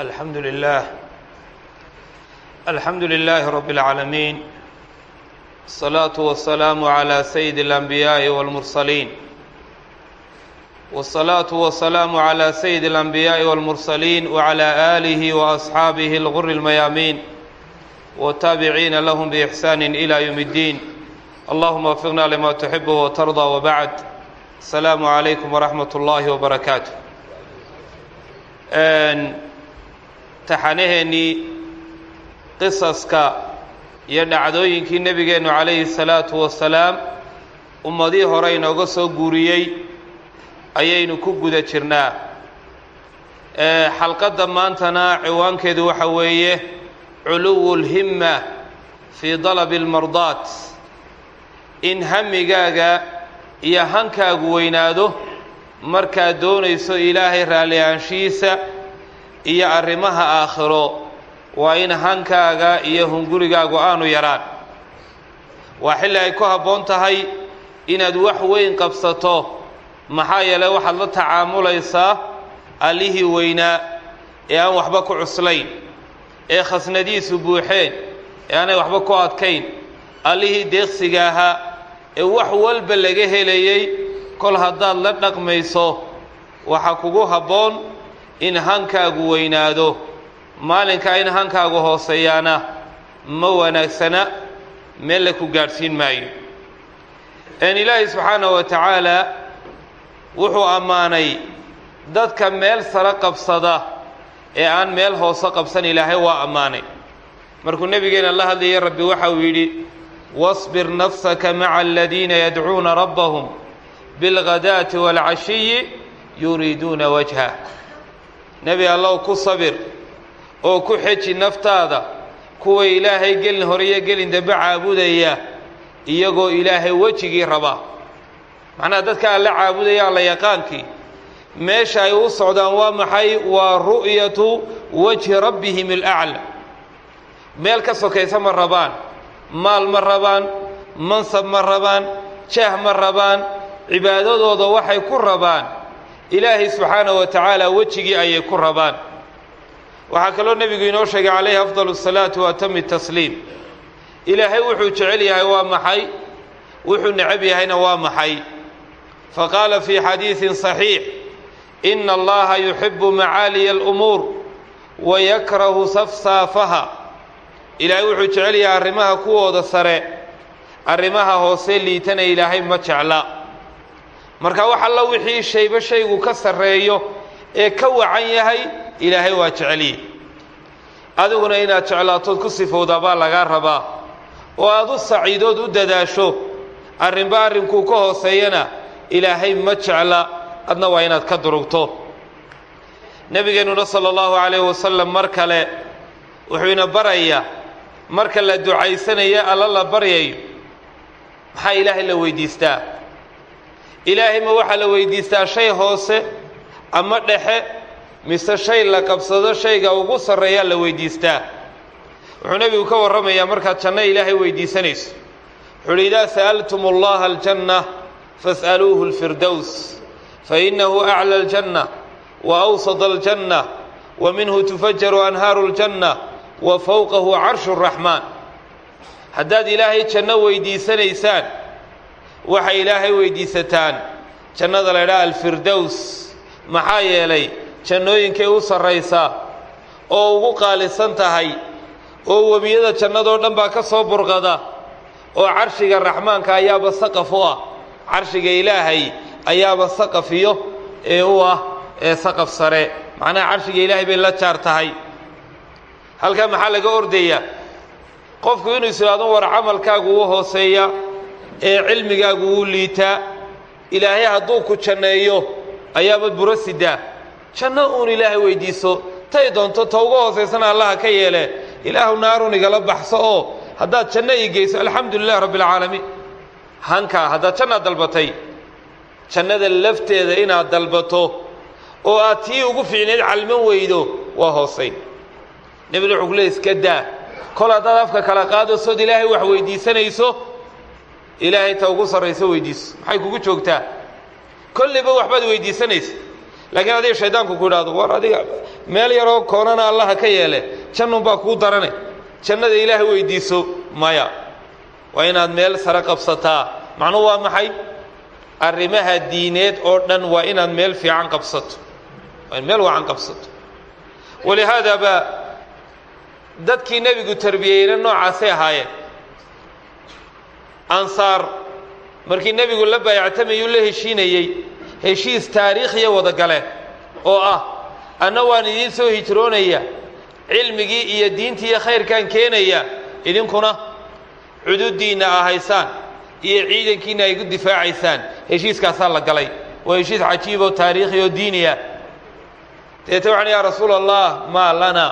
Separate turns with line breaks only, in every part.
الحمد لله الحمد لله رب العالمين الصلاة والسلام على سيد الأنبياء والمرسلين والصلاة والسلام على سيد الأنبياء والمرسلين وعلى آله وأصحابه الغر الميامين والتابعين لهم بإحسان إلى يوم الدين اللهم وفقنا لما تحب وترضى وبعد السلام عليكم ورحمة الله وبركاته taxanaheennii qisaska iyo dhacdooyinkii nebigeennu calayhi salaatu wasalaam ummadii hore inooga soo guuriyey ayaynu ku guda jirnaa. Xalqadda maantana ciwaankeedu waxa weeye culuwu lhimma fii dalabi almardaat. In hamigaaga iyo hankaagu weynaado markaad doonayso ilaahay ahaanshihiisa iyo arrimaha aakhiro waa in hankaaga iyo hungurigaagu aanu yaraan. Waa xilli ay ku habboon tahay inaad wax weyn qabsato. Maxaa yeelay waxaad la tacaamulaysaa allihii weynaa ee aan waxba ku cuslayn ee khasnadiisu buuxeen ee aanay waxba ku adkayn. Allihii deeqsiga ahaa ee wax walba laga helayey kol haddaad la dhaqmayso waxaa kugu habboon in hankaagu weynaado maalinkaa in hankaagu hooseeyaana ma wanaagsana meel la ku gaadhsiin maayo. N ilaahay subxaanahu wa tacaala wuxuu ammaanay dadka meel sare qabsada ee aan meel hoose qabsan ilaahay waa ammaanay. Markuu nebigeena la hadlayay rabbi waxa uu yidhi wasbir nafsaka maca aladiina yadcuuna rabbahum bilghadaati waalcashiyi yuriiduuna wajha nebi allow ku sabir oo ku xeji naftaada kuwa ilaahay gelin hore iyo gelin dambe caabudaya iyagoo ilaahay wejigii raba. Macnaha dadka alla caabudaya alla yaqaankii meesha ay u socdaan waa maxay? Waa ru'yatu wajhi rabbihim alaclى meel ka sokaysa ma rabaan maal ma rabaan mansab ma rabaan jaah ma rabaan cibaadadooda waxay ku rabaan ilaahay subxaanahu wa tacaala wejigii ayay ku rabaan waxaa kaloo nebigu inoo sheegay calayhi afdal الsalaatu wa atami tasliim ilaahay wuxuu jecel yahay waa maxay wuxuu necab yahayna waa maxay faqaala fii xadiiثin صaxiix ina allaha yuxibu macaaliya اlumuur wayakrahu safsaafaha ilaahay wuxuu jecel yahay arrimaha kuwooda sare arrimaha hoose liitana ilaahay ma jecla marka wax alla wixii shayba shaygu ka sarreeyo ee ka wacan yahay ilaahay waa jeceliye. Adiguna inaad jeclaatood ku sifowdaa baa lagaa rabaa. Oo aad u saciidood u dadaasho arrinba arrinkuu ka hooseeyana ilaahay ma jecla. Adna waa inaad ka durugto. Nebigeennuna sala allahu calayhi wasalam mar kale wuxuu ina barayaa marka la ducaysanayo alla la baryayo maxaa ilaahay la weydiistaa ilaahay ma waxaa la weydiistaa shay hoose ama dhexe mise shay la qabsado shayga ugu sarreeyaa la weydiistaa. Wuxuu nebigu ka warramayaa markaad janno ilaahay weydiisanayso. Wuxuu uhi idaa sa'altum allaha aljanna fas'aluuhu alfirdows fainahu aclى aljanna wa awsad aljanna wa minhu tufajaru anhaaru aljanna wa fowqahu carshu اraxmaan haddaad ilaahay janno weydiisanaysaan waxay ilaahay weydiisataan. Jannada la ydhaha alfirdows maxaa yeelay jannooyinkay u sarraysaa oo ugu qaalisan tahay oo webiyada jannadoo dhan baa ka soo burqada oo carshiga raxmaanka ayaaba saqaf u ah. Carshiga ilaahay ayaaba saqaf iyo ee u ah ee saqaf sare. Macnaha carshiga ilaahay bay la jaar tahay. Halkaa maxaa laga ordayaa? Qofku inuu islaado war camalkaagu u hooseeya ee cilmigaagu wuu liitaa. Ilaahay hadduu ku janneeyo ayaabad buro sidaa janno uun ilaahay weydiiso tay doonto ta uga hoosaysana allaha ka yeele. Ilaahu naarun igala baxso oo haddaad janno ii geyso alxamdu lilah rabbi hankaa haddaad jannaad dalbatay jannada lafteeda inaad dalbato oo aad tii ugu fiicnayd calman weydo waa hoosayn nebina wuxuu iska daa. Kol haddaad afka kala qaadasood ilaahay wax weydiisanayso ilaahay ta ugu sarrayso weydiiso maxay kugu joogtaa? Kollayba waxbaad weydiisanaysa. Laakiin adiga shaydaanku ku idhaahdo war adiga meel yaroo koonana allaha ka yeele. Jannunbaa kuu darane. Jannada ilaahay weydiiso maya. Waa inaad meel sare qabsataa. Macnuhu waa maxay? Arrimaha diineed oo dhan waa inaad meel fiican qabsato. Waa in meel wacan qabsato. Walihaada baa dadkii nebigu tarbiyeyna noocaasay ahaayeen ansaar. Markii nebigu la baayactamayuu la heshiinayey. Heshiis taariikhiya wada gale oo ah anna waan idiin soo hijroonaya cilmigii iyo diintii iyo khayrkaan keenaya. Idinkuna cududiinna aa haysaan iyo ciidankiinna ay ku difaacaysaan. Heshiiskaasaa la galay. Waa heshiis cajiib oo taariikhi oo diiniya deete waxaan yaa rasuul allah maa lana.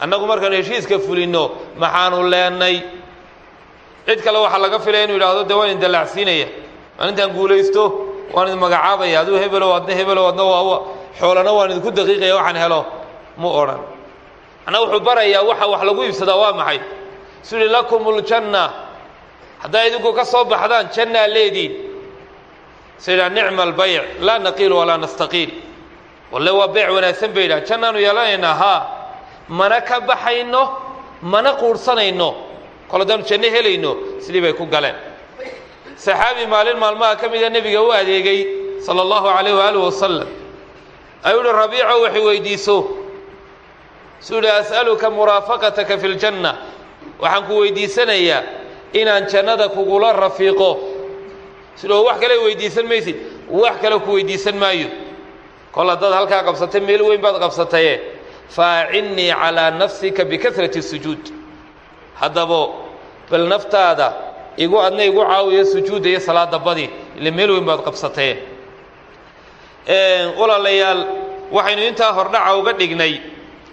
Annagu markaanu heshiiska fulinno maxaanu leennay cid kale waxaa laga filaya inu yidhahdo dee waan idin dallacsiinaya maalintaan guulaysto waan idin magacaabaya aduu hebelow adna hebelow adna waa xoolana waan idinku daqiiqaya waxaan helo. Mu odhan. Macnaa wuxuu barayaa waxa wax lagu iibsadaa waa maxay? Suli lakum ljanna haddaa idinku ka soo baxdaan jannaa leediin sayidhaa nicma albayc laa naqiil walaa nastaqiil. Walle waa beyc wanaagsan bay yidhaha jannaanu yeelanaynaa haa mana ka baxayno mana quudhsanayno kol haddaanu janno helayno sidii bay ku galeen. Saxaabi maalin maalmaha ka mida nebiga u adeegay sala allahu calayh waaalih wasalam ayuu uhi rabiico waxay weydiiso. Suu ihi as'aluka muraafaqataka fi ljanna waxaan ku weydiisanayaa inaan jannada kugula rafiiqo. Sidoo wax kale weydiisan maysid? Wax kale ku weydiisan maayo. Kol haddaad halkaa qabsatay meel weyn baad qabsataye. Faacinnii calaa nafsika bikasrati sujuud. Haddabo bal naftaada igu adna igu caawiyo sujuudda iyo salaada badi ile meel weyn baad qabsataye walaalayaal waxaynu intaa hordhaca uga dhignay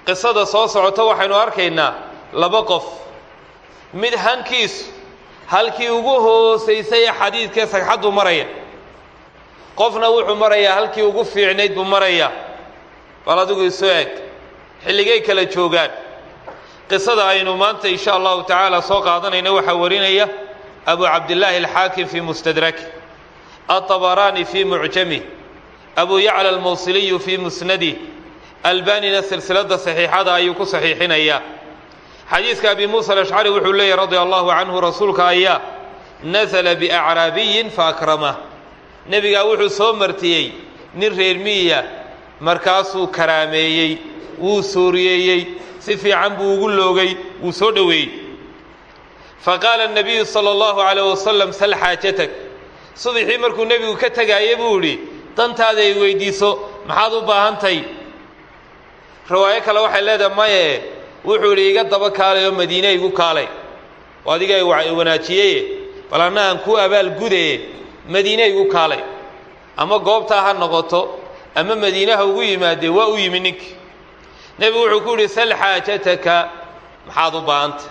qisada soo socota waxaynu arkaynaa laba qof. Mid hankiisu halkii ugu hoosaysay ee xadiidkee sagxaddu maraya. Qofna wuxuu marayaa halkii ugu fiicnayd buu marayaa. Bal adigu isu eg xilligay kala joogaan qisada aynu maanta insha allahu tacaala soo qaadanayna waxaa warinaya abu cabdillaahi alxaakim fii mustadraki aلطabaraani fii mucjamih abu yacla almawsiliyu fii musnadih albanina silsilada saxiixada ayuu ku saxiixinayaa xadiidka abi muusa alashcari wuxuu leeyahy radia allahu canhu rasuulka ayaa nasala biacraabiyin faakramah nebigaa wuxuu soo martiyey nin reer miyiya markaasuu karaameeyey wuu sooriyeeyey si fiican buu ugu loogay wuu soo dhoweeyey. Faqaala nabiyu sala allahu calayh wasalam sal xaajatag subixii markuu nebigu ka tegaaya buu idhi dantaada ay weydiiso maxaad u baahantay? Riwaayo kale waxay leedahay maye wuxuu idhi iga daba kaalay oo madiine igu kaalay. Oo adiga ay wanaajiyeye bal anna aan kuu abaal gudaye madiine igu kaalay. Ama goobtaa ha noqoto ama madiinaha ugu yimaadee waa u yimi ninkii nebigu wuxuu ku yidhi sal xaajataka. Maxaad u baahanta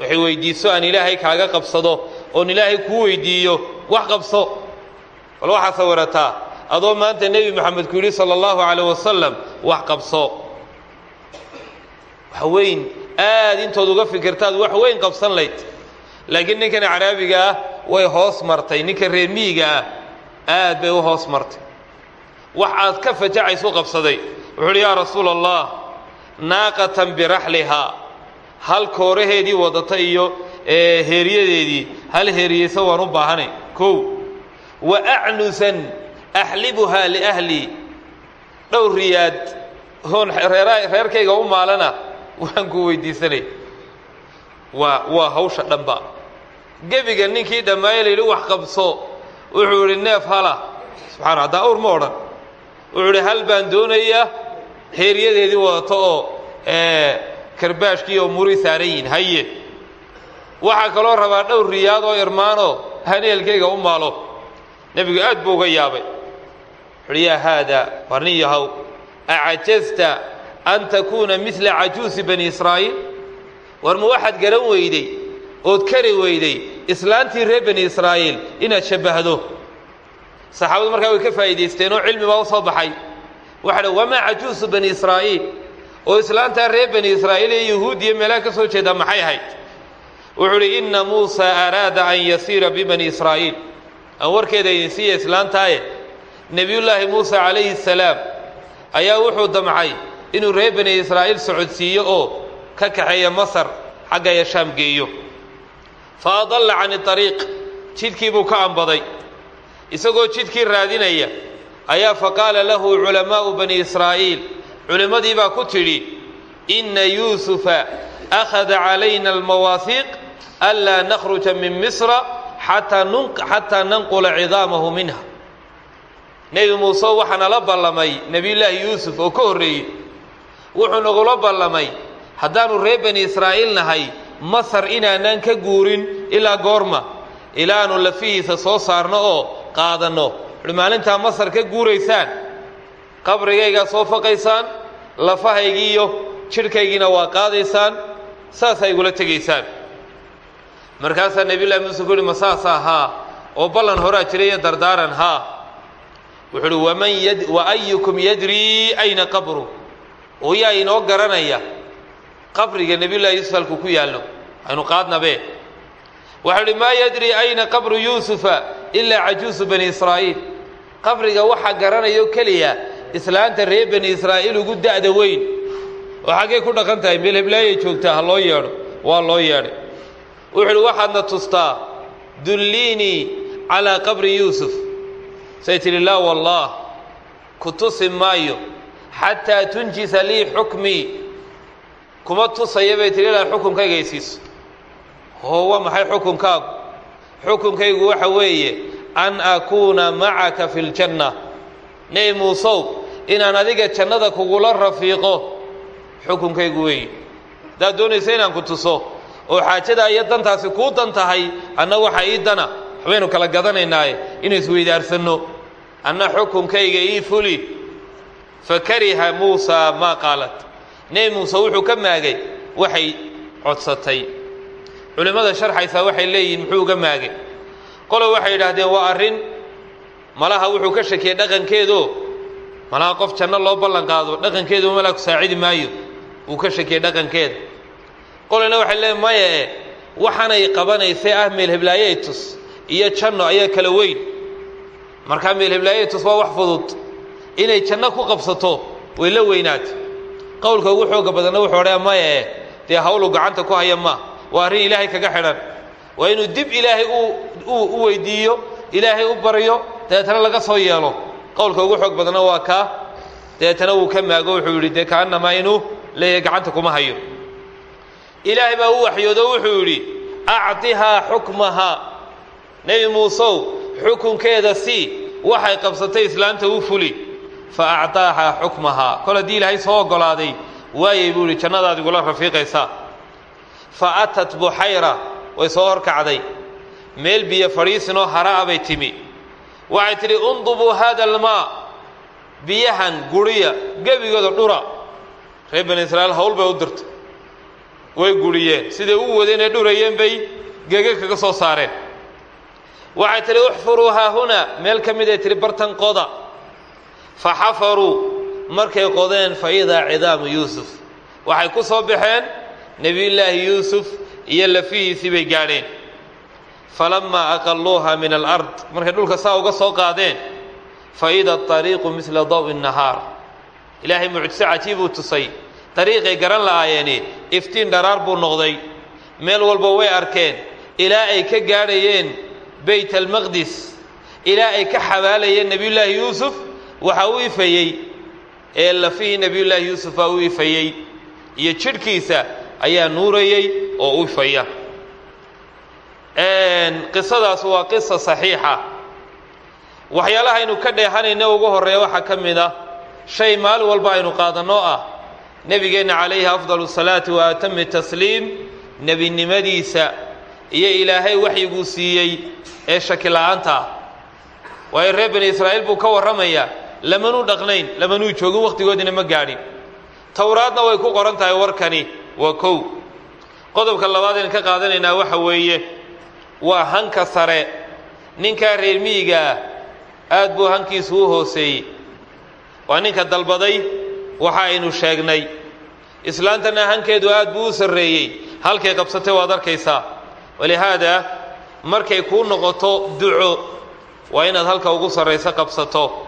waxay weydiiso aan ilaahay kaaga qabsado oon ilaahay kuu weydiiyo wax qabso. Bal waxaa sawirataa adoo maanta nebi moxamed ku yidhi sala allahu calayh wasalam wax qabso. Wax weyn aad intood uga fikirtaad wax weyn qabsan layd. Laakiin ninkan caraabiga ah way hoos martay ninkan reer miyiga ah aad bay u hoos martay. Wax aad ka fajacaysu qabsaday. Wuxuu uhi yaa rasuula allah naaqatan biraxlihaa. Hal kooraheedii wadata iyo heeriyadeedii hal heeriyeysa waan u baahanay kow. Wa acnusan axlibuhaa liahlii dhowr riyaad. Hoon reerkayga u maalana. Waan ku weydiisanay. Waa waa hawsha dhanba. Gebiga ninkii dhammaaya la wax qabso. Wuxuu idhi hala. Subxana haddaa awr ma odhan. Wuxuu hal baan doonayaa heeriyadeedii wadato oo karbaashkii oo muri saaran haye waxaa kaloo rabaa dhowr riyaad oo irmaanoo haneelkayga u maalo. Nebigu aad buu uga yaabay. Wuxuuhi yaa haada war nin yahow acajasta an takuuna midla cajuusi bani israa'iil? War ma waxaad garan weyday ood kari weyday islaantii reer bani israa'iil inaad shabbahdo? Saxaabadu markaa way ka faa'iidaysteen oo cilmi baa u soo baxay waxa dha wamaa cajuusu bani israa'iil? Oo islaantaa reer bani israa'iil iyo yuhuud iyo meelaha ka soo jeedaa maxay ahayd? Wuxuu uhi inna muusa araada an yasiira bibani israa'iil. Aan warkeeda idin siiya islaantaaye nebiyullaahi muusa calayhi salaam ayaa wuxuu damcay inuu reer bani israa'iil socodsiiyo oo ka kaxeeya masar xagga ya shaam geeyo. Fa adalla cani ariiq jidkii buu ka ambaday isagoo jidkii raadinaya ayaa faqaala lahu culamaa'u bani israa'iil culimmadii baa ku tidhi inna yuusufa akhada calayna almawaahiiq anlaa nakhruja min misra xataa nanqula cidaamahu minha. Nebi muuse waxaa nala ballamay nebiyullaahi yuusuf oo ka horreeyey wuxuu nagula ballamay haddaannu reer bani israa'iil nahay masar inaanaan ka guurin ilaa goorma ilaanu lafihiisa soo saarno oo qaadanno wuxuhi maalintaa masar ka guuraysaan qabrigaygaa soo faqaysaan lafahaygiiyo jidhkaygiina waa qaadaysaan saasaa igula tegaysaan. Markaasaa nebiyullahi muuse ku uhi ma saasaa haa oo ballan horaa jira iyo dardaaran haa. Wuxuu uhi waman yad wa ayukum yadrii ayna qabru? Oo yaa inoo garanaya qabriga nebiyullahi yuusuf halkuu ku yaallo aynu qaadnabe waxau uhi maa yadrii ayna qabru yuusufa ilaa cajuusu bani israa'iil qabriga waxaa garanayo keliya islaanta reer bani israa'iil ugu da'da weyn. Oo xaggay ku dhaqan tahay meel heblaayay joogtaa ha loo yeedho waa loo yeedhay. Wuxu waxaadna tustaa dulliinii calaa qabri yuusuf. Say tidhi laa wallaah ku tusi maayo xataa tunjisa lii xukmii kuma tusaya bay tihi ilaa xukunkayga aysiiso oo waa maxay xukunkaagu? Xukunkaygu waxa weeye an akuuna macaka fi ljanna nebi muusow inaan adiga jannada kugula rafiiqo xukunkaygu weeye haddaad doonaysa inaan ku tuso oo xaajadaa iyo dantaasi kuu dan tahay anna waxa ii dana. Waxbaynu kala gadanaynaaye inuu isweydaarsanno. Anna xukunkayga ii fuli. Fa kariha muusaa maa qaalat. Nebi muuse wuxuu ka maagay waxay codsatay. Culimmada sharxaysaa waxay leeyihiin muxuu uga maagay qolo waxay yidhaahdeen waa arrin malaha wuxuu ka shakiyey dhaqankeedo malaha qof janno loo ballan qaado dhaqankeedu malaa ku saacidi maayo. Wuu ka shakiyey dhaqankeeda qolina waxay leeyiin maya e waxaanay qabanaysay ah meelheblaaye tus iyo janno ayaa kala weyn. Markaa meelheblaaye tus waa wax fudud. Inay janno ku qabsato way la weynaatay qowlka ugu xooga badanna wuxuu odhaya maya e dee hawlu gacanta ku haya ma? Waa arrin ilaahay kaga xidhan. Waa inuu dib ilaahay u weydiiyo ilaahay u baryo dabeetana laga soo yeelo. Qowlka ugu xoog badanna waa kaa dabeetana wuu ka maago wuxuu yidhi dee kaannamaa inuu leeyahay gacanta kuma hayo. Ilaahay baa u waxyoodo wuxuu yidhi actihaa xukmahaa nebi muusow xukunkeeda sii waxay qabsatay islaanta u fuli fa actaahaa xukmahaa kol haddii ilaahay soo oggolaaday waayay buu yidhi jannadaad igula rafiiqaysaa. Fa atat buxayra way soo horkacday meel biyo fadhiisinoo hara'a bay timi. Waxay tidhi undubuu haada almaa. Biyahan guriya gebigooda dhura. Reer bani israa'iil hawl bay u dirtay. Way guriyeen. Siday u wadeen ee dhurayeen bay gege kaga soo saareen. Waxay tidhi uxfuruu haahuna meel ka mid ay tihi bartan qoda fa xafaruu markay qodeen fa idaa cidaamu yuusuf. Waxay ku soo baxeen nebiyullaahi yuusuf iyo lafihiisii bay gaadheen falammaa aqalluuha min alard markay dhulka saa uga soo qaadeen fa ida ariiqu misla dawi nahaar ilaahay mucjiso cajiibuu tusay dariiqay garan la'aayeeni iftiin dharaar buu noqday meel walba way arkeen ilaa ay ka gaadhayeen bayt almaqdis ilaa ay ka xabaalayeen nebiyullaahi yuusuf waxaa u ifayey ee lafihii nebiyullaahi yuusuf baa u ifayey iyo jidhkiisa ayaa nuurayey oo u ifaya qisadaas waa qisa saxiixa. Waxyaalaha aynu ka dheehanayna ugu horreeya waxaa ka mid ah shay maalin walba aynu qaadanno ah. Nebigeenna calayhi afdal salaati wa atami tasliim nebinimadiisa iyo ilaahay waxyiguu siiyey ee shaki la'aanta ah. Waayo reer bani israa'iil buu ka warramayaa lamanuu dhaqnayn lamanuu joogin wakhtigoodina ma gaadhin towraadna way ku qoran tahay warkani waa kow. Qodobka labaad aynu ka qaadanaynaa waxa weeye waa hanka sare. Ninkaa reer miyiga ah aad buu hankiisu u hooseeyey waa ninka dalbaday waxa aynu sheegnay. Islaantana hankeedu aad buu u sarreeyey. Halkay qabsatay waad arkaysaa. Walihaada markay kuu noqoto duco waa inaad halka ugu sarrayso qabsato.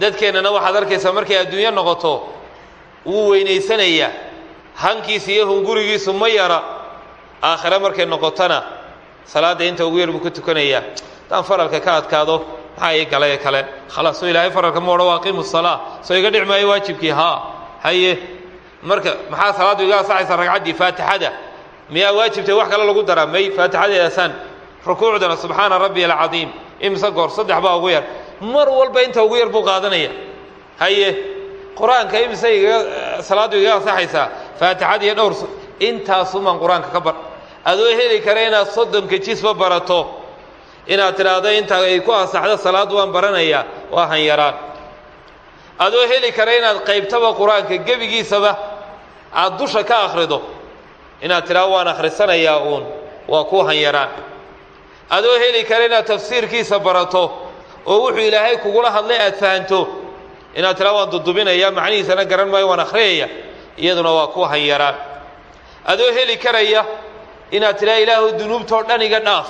Dadkeennana waxaad arkaysaa markay adduunyo noqoto wuu weynaysanayaa hankiisa iyo hungurigiisu ma yara. Aakhire markay noqotona salaadda inta ugu yar buu ka tukanayaa. Haddaan faralka ka adkaado maxaa ii galay kale? Khalaas soo ilaahay faralka ma odhan waaqiimu salaa soo iga dhic maayo waajibkii haa haye. Marka maxaa salaaddu iga ansaxaysa ragcaddii faatixada? Miyaa waajibtay wax kale lagu daraa? May faatixadeedaasaan rukuucdana subxaana rabbiya alcadiim imse goor saddex baa ugu yar. Mar walba inta ugu yar buu qaadanaya. Haye. Qur'aanka imise iga salaaddu iga ansaxaysaa? Faatixada iyo dhowr intaasumaan qur'aanka ka bar adoo heli kara inaad soddonka jisba barato. Inaad tidhaahdo inta ay ku ansaxdo salaaddu waan baranayaa waa hanyaraan adoo heli kara inaad qaybtaba qur'aanka gebigiisaba aada dusha ka akhrido. Inaad tidhaahdo waan akhrisanayaa uun waa ku hanyaraan adoo heli kara inaad tafsiirkiisa barato oo wuxuu ilaahay kugula hadlay aad fahanto. Inaad tidhahdo waan dudubinaya macnihiisana garan maayo waan akhriyaya iyaduna waa ku hanyaraan adoo heli karaya inaad tidhahdo ilaahu dunuubtoo dhan iga dhaaf.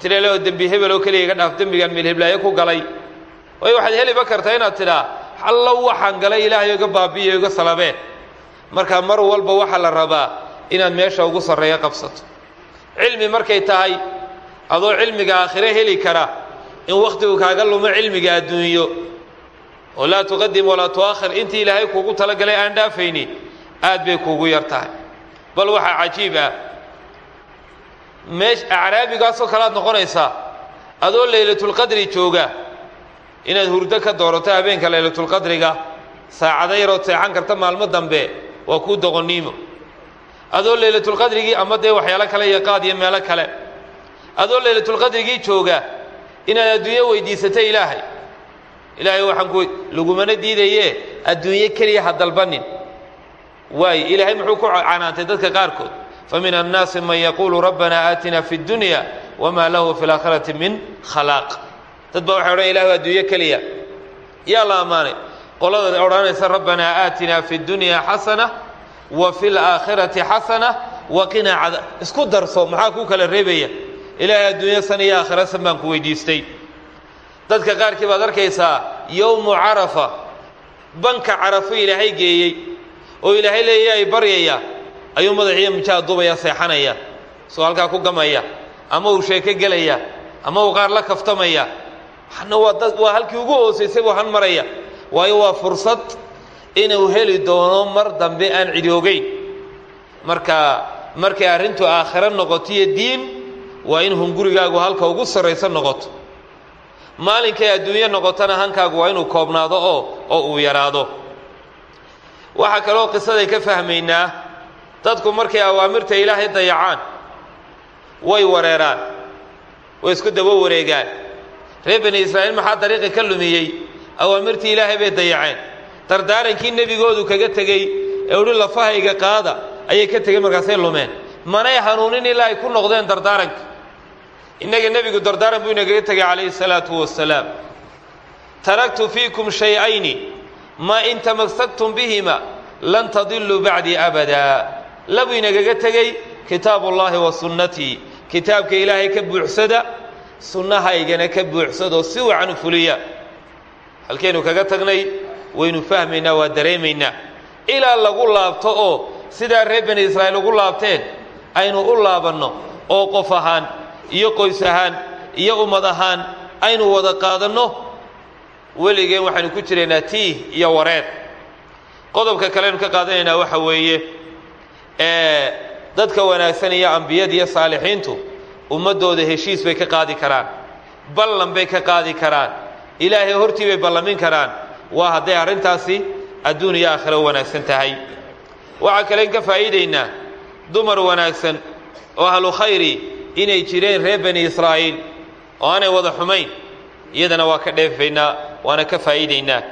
Tira ilaahu dembi hebel oo keliya iga dhaaf dembigaan milheblaayo ku galay. Waayo waxaad heliba kartaa inaad tidhaa hallow waxaan galay ilaahay iga baabi'iyo iga salabeen markaa mar walba waxaa la rabaa inaad meesha ugu sarreeyo qabsato. Cilmi markay tahay adoo cilmiga aakhire heli kara in wakhtigu kaaga lumo cilmiga adduunyo. Oo laa tuqadim walaa tu'akhir intii ilaahay kuugu talagalay aan dhaafayni aad bay kuugu yar tahay bal waxaa cajiib ah meesh acraabigaasoo kale aad noqonaysaa adoo laylatulqadri jooga inaad hurdo ka doorato habeenka laylatulqadriga saacado yarood seexan karta maalmo dambe waa kuu doqonniimo. Adoo laylatulqadrigii ama dee waxyaalo kale iyo qaad iyo meelo kale. Adoo laylatulqadrigii jooga inaad adduunyo weydiisata ilaahay. Ilaahay waxaan ku lagumana diidaye adduunyo keliya ha dalbanin. Waayo ilaahay muxuu ku canaantay dadka qaarkood famin annaasi man yaquulu rabbana aatina fi اdunya wma lahu fi اlaakhirati min khalaaq dad baa waxay odhan ilahu adduunyo keliya yaa la ammaanay qolada odhanaysa rabbanaa aatina fi اdunya xasana wa fi اlaakhirati xasana waqinaa cada isku darso maxaa kuu kala reebaya ilaahay adduunyo san iyo aakhira san baan ku weydiistay dadka qaarkii baad arkaysaa yowmu carafa banka carafo ilaahay geeyey oo ilaahay leeyahay baryaya ayuu madaxiiyo mijaha dubaya seexanaya soo halkaa ku gamaya ama uu sheeko gelaya ama uu qaar la kaftamaya. Waxna waa dad waa halkii ugu hoosaysay buu han maraya. Waayo waa fursad inuu heli doono mar dambe aan cidi ogeyn marka markay arrintu aakhiro noqoto diin waa in hungurigaagu halka ugu sarraysa noqoto. Maalinkay adduunyo noqotona hankaagu waa inuu koobnaado oo oo uu yaraado. Waxaa kaloo qisaday ka fahmaynaa dadku markay awaamirta ilaahay dayacaan way wareeraan way isku daba wareegaan. Reer bani israa'iil maxaa dariiqi ka lumiyey? Awaamirtii ilaahay bay dayaceen. Dardaarankii nebigoodu kaga tegey ee uhi lafahayga qaada ayay ka tegey markaasay lumeen. Manay hanuunin ilaa ay ku noqdeen dardaaranka innaga nebigu dardaaran buu inagaga tegay calayhi salaatu wasalaam taraktu fiikum shay-ayni maa in tamassaktum bihima lan tadiluu bacdii abadaa labuu inagaga tegey kitaabullaahi wa sunnatii kitaabka ilaahay ka buuxsada sunnahaygana ka buuxsadoo si wacan u fuliya. Halkaynu kaga tagnay waynu fahmaynaa waa dareemaynaa. Ilaa lagu laabto oo sidaa reer bani israa'iil ugu laabteen aynu u laabanno oo qof ahaan iyo qoys ahaan iyo ummad ahaan aynu wada qaadanno. Weligeen waxaynu ku jiraynaa tiih iyo wareer qodobka kaleynu ka qaadanaynaa waxa weeye dadka wanaagsan iyo ambiyada iyo saalixiintu ummaddooda heshiis bay ka qaadi karaan ballan bay ka qaadi karaan ilaahay hortii bay ballamin karaan. Waa hadday arrintaasi adduun iyo aakhiro wanaagsan tahay. Waxaa kalen ka faa'iidaynaa dumar wanaagsan oo ahlu khayri inay jireen reer bani israa'iil oo aanay wada xumayn iyadana waa ka dheefaynaa waana ka faa'iidaynaa.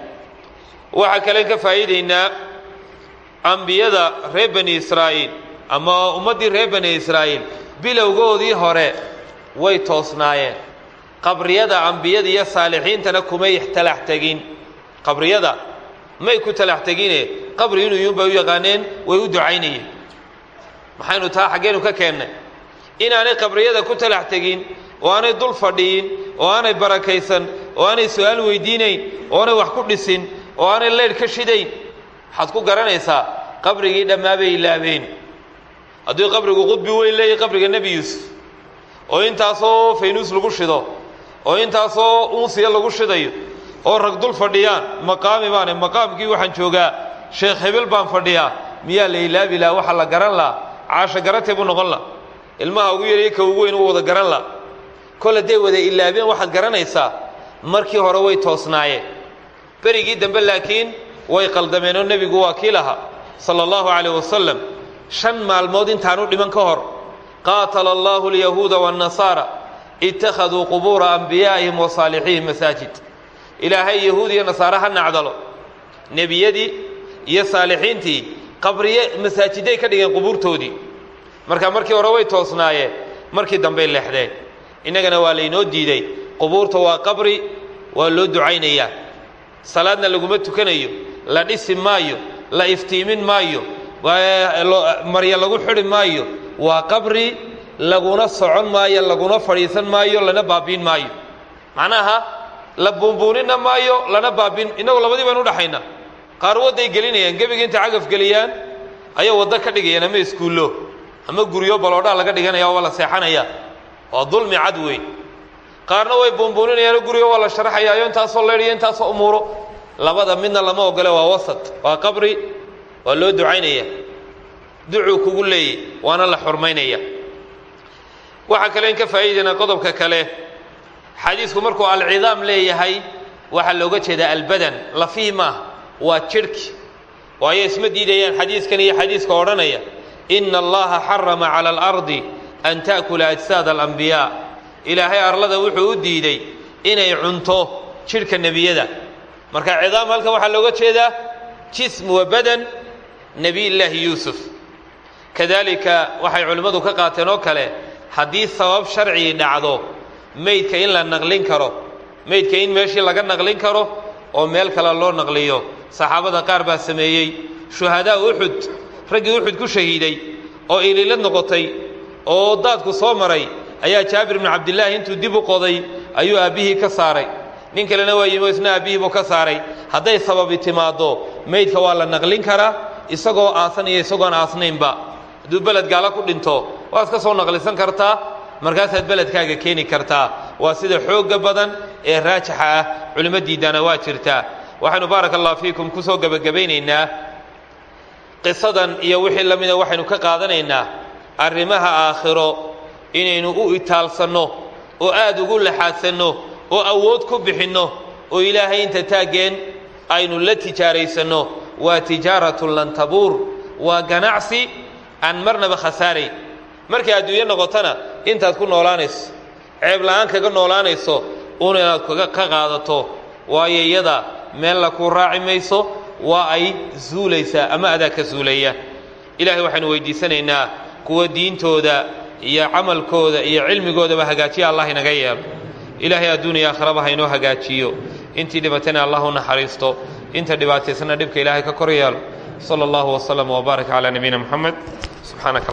Waxaa kalen ka faa'iidaynaa ambiyada reer bani israa'iil ama ummaddii reer bani israa'iil bilowgoodii hore way toosnaayeen. Qabriyada ambiyada iyo saalixiintana kumay talax tegin. Qabriyada may ku talax tegine qabri inuu yuun bay u yaqaaneen way u ducaynayeen. Maxaynu taa xaggeenu ka keennay. Inaanay qabriyada ku talax tegin oo aanay dul fadhiyin oo aanay barakaysan oo aanay su'aal weydiinayn oo aanay wax ku dhisin oo aanay leydh ka shidayn waxaad ku garanaysaa qabrigii dhammaabay ilaabeen. Hadduu qabrigu qudbi weyn leeyahy qabriga nebi yuusuf oo intaasoo faynuus lagu shido oo intaasoo unsiya lagu shidayo oo rag dul fadhiyaan maqaami baane maqaamkii waxaan joogaa sheekh hebel baan fadhiyaa miyaa la ilaabi laha waxaa la garan laha caasho garatee buu noqon laha ilmaha ugu yariyo ka ugu weyn u wada garan laha kol hadday wada ilaabeen waxaad garanaysaa markii hore way toosnaayeen. Berigii dambe laakiin way qaldameen oo nebigu waa kii lahaa sala allahu calayh wasalam shan maalmood intaanu dhiman ka hor. Qaatala allahu alyahuuda waannasaara ittakhaduu qubuura anbiyaa'ihim wa saalixihim masaajid. Ilaahay yahuud iyo nasaare ha nacdalo. Nebiyadii iyo saalixiintii qabriye masaajiday ka dhigeen qubuurtoodii. Marka markii hore way toosnaayeen markii dambey leexdeen. Innagana waa laynoo diiday. Qubuurta waa qabri waa loo ducaynayaa. Salaadna laguma tukanayo la dhisi maayo la iftiimin maayo marya lagu xidhi maayo waa qabri laguna socon maayo laguna fadhiisan maayo lana baabiin maayo. Macnaha la buunbuunina maayo lana baabin innagu labadii baynu udhaxaynaa qaar wadday gelinayaan gebiga intay cagaf geliyaan ayaa waddo ka dhigayaan ama iskuullo ama guryo baloodhaa laga dhiganaya waa la seexanaya waa dulmi cad weyn. Qaarna way buunbuuninayaano guriga waa la sharaxayaayo intaasoo leydhiyo intaasoo umuuro labada midna lama ogole waa wasat waa qabri waa loo ducaynaya. Ducuu kugu leeyay waana la xurmaynaya. Waxaa kale in ka faa'iidaynaa qodobka kale xadiisku markuu alcidaam leeyahay waxaa looga jeedaa albadan. Lafihi maaha waa jidhki waayo isma diidayaan xadiiskan iyo xadiiska odhanaya ina allaha xarama cala alardi an ta'kula ajsaada alambiyaa ilaahay arlada wuxuu u diiday inay cunto jidhka nebiyada marka cidaam halkan waxaa looga jeedaa jism wa badan nebiyillaahi yuusuf. Kadaalika waxay culimmadu ka qaateen oo kale haddii sabab sharcigi dhacdo meydka in la naqlin karo meydka in meeshii laga naqlin karo oo meel kale loo naqliyo. Saxaabada qaar baa sameeyey. Shuhadaa uxud raggii uxud ku shahiiday oo iliilad noqotay oo daadku soo maray ayaa jaabir bnu cabdillaahi intuu dib u qoday ayuu aabbihii ka saaray nin kalena waa yimi isna aabbihii buu ka saaray. Hadday sababi timaaddo meydka waa la naqlin karaa isagoo aasan iyo isagoon aasnaynba. Hadduu beled gaala ku dhinto waad ka soo naqlisan kartaa markaasaad beledkaaga keeni kartaa. Waa sida xoogga badan ee raajixa ah culimmo diidana waa jirtaa waxaynu baaraka allah fiikum ku soo gebagabaynaynaa qisadan iyo wixii la mida waxaynu ka qaadanaynaa arrimaha aakhiro inaynu u itaalsanno oo aad ugu laxaadsanno oo awood ku bixinno oo ilaahay inta taaggeen aynu la tijaaraysanno waa tijaaratun lan tabuur waa ganacsi aan marnaba khasaarayn. Markay adduunyo noqotona intaad ku noolaanayso ceeb la'aan kaga noolaanayso una inaad kaga ka qaadato waayo iyada meel la kuu raaci mayso waa ay zuulaysaa ama adaa ka zuulaya. Ilaahay waxaynu weydiisanaynaa kuwa diintooda iyo camalkooda iyo cilmigoodaba hagaajiya allah inaga yeelo ilaahay adduuniya aakharaba haynoo hagaajiyo. Intii dhibatana allah u naxariisto. Inta dhibaataysana dhibka ilaahay ka kor yeelo sala allahu waslama wbaarak calaa nabiyina moxamed subxaanaka